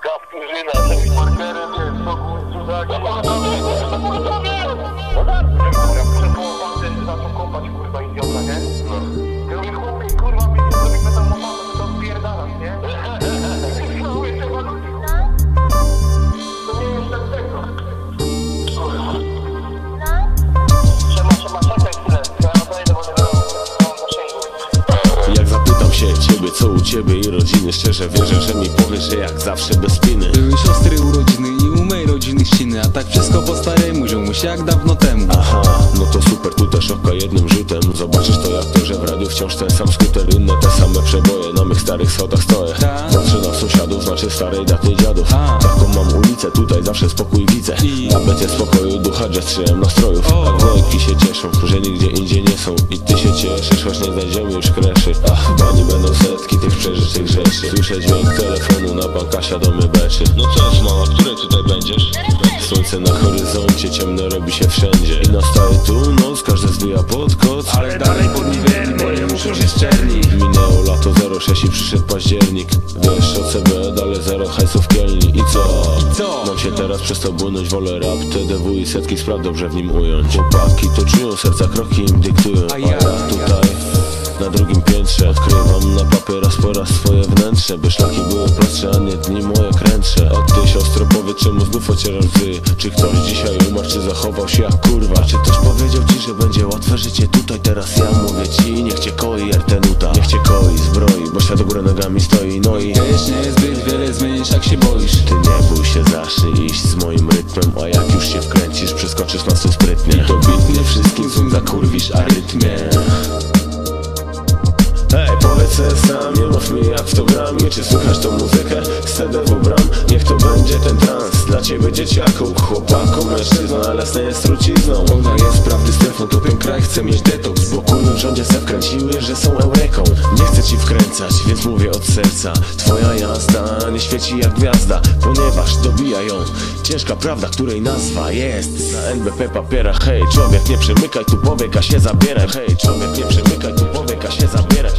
Kaptı Rina. Markere de sokun. Się ciebie, co u ciebie i rodziny. Szczerze wierzę, że mi powiesz, że jak zawsze bez spiny. Były siostry urodziny i u mej rodziny ściny A tak wszystko po staremu, ziomuś jak dawno temu. Aha, no to super, tu też oka jednym rzutem. Zobaczysz to jak to, że w radiu wciąż ten sam skuter Inne te same przeboje, na mych starych schodach stoję. Tak. Sąsiadów, znaczy starej daty dziadów. Taką mam ulicę, tutaj zawsze spokój widzę. Na becie spokoju ducha, że strzyłem nastrojów. A dwojki się cieszą, że nigdzie indziej nie są. I ty się cieszysz, choć nie znajdziemy już kreszy. Ach, bani będą setki tych przeżytych rzeczy. Słyszę dźwięk telefonu, na banka świadomy beczy. No cóż mała, której tutaj będziesz? Słońce na horyzoncie, ciemno robi się wszędzie. I nastaje tu noc, każdy zwija pod koc lato 06 i przyszedł październik. Wiesz o CB, dalej zero hajsów kielni. I co? co? Mam się teraz przestał błynąć, wolę rap TDW i setki spraw dobrze w nim ująć. Chłopaki to czują, serca kroki im dyktują. A ja- tutaj na drugim piętrze Odkrywam na papier raz po raz swoje wnętrze By szlaki były prostsze, a nie dni moje kręcze A ty siostro powiedz czemu znów ocierasz łzy Czy ktoś dzisiaj umarł, czy zachował się jak kurwa? Czy ktoś powiedział ci, że będzie łatwe życie tutaj Teraz ja mówię ci, niech cię koi Ertenuta Niech cię koi, zbroi, bo świat u góry nogami stoi No i Wiesz, nie zbyt wiele zmienisz jak się boisz. Ty nie bój się, zacznij iść z moim rytmem A jak już się wkręcisz, przeskoczysz na swój sprytnie. I to bitnie wszystkim, co zakurwisz arytmie. Hej, powiedz sam, nie mów mi jak w to gram. Nie czy słuchasz tą muzykę? Z CDW bram ciebie dzieciaku Chłopaku, mężczyzną, ale jasne jest trucizną Ona jest prawdy strefą, to ten kraj chce mieć detoks Bo kurwym rządzie se wkręciły, że są eureką. Nie chcę ci wkręcać, więc mówię od serca. Twoja jazda nie świeci jak gwiazda Ponieważ dobija ją. Ciężka prawda, której nazwa jest Na NBP papierach Hej, człowiek nie przymykaj tu powiek, a się zabieraj. Hej, człowiek nie przymykaj tu powiek, a się zabieraj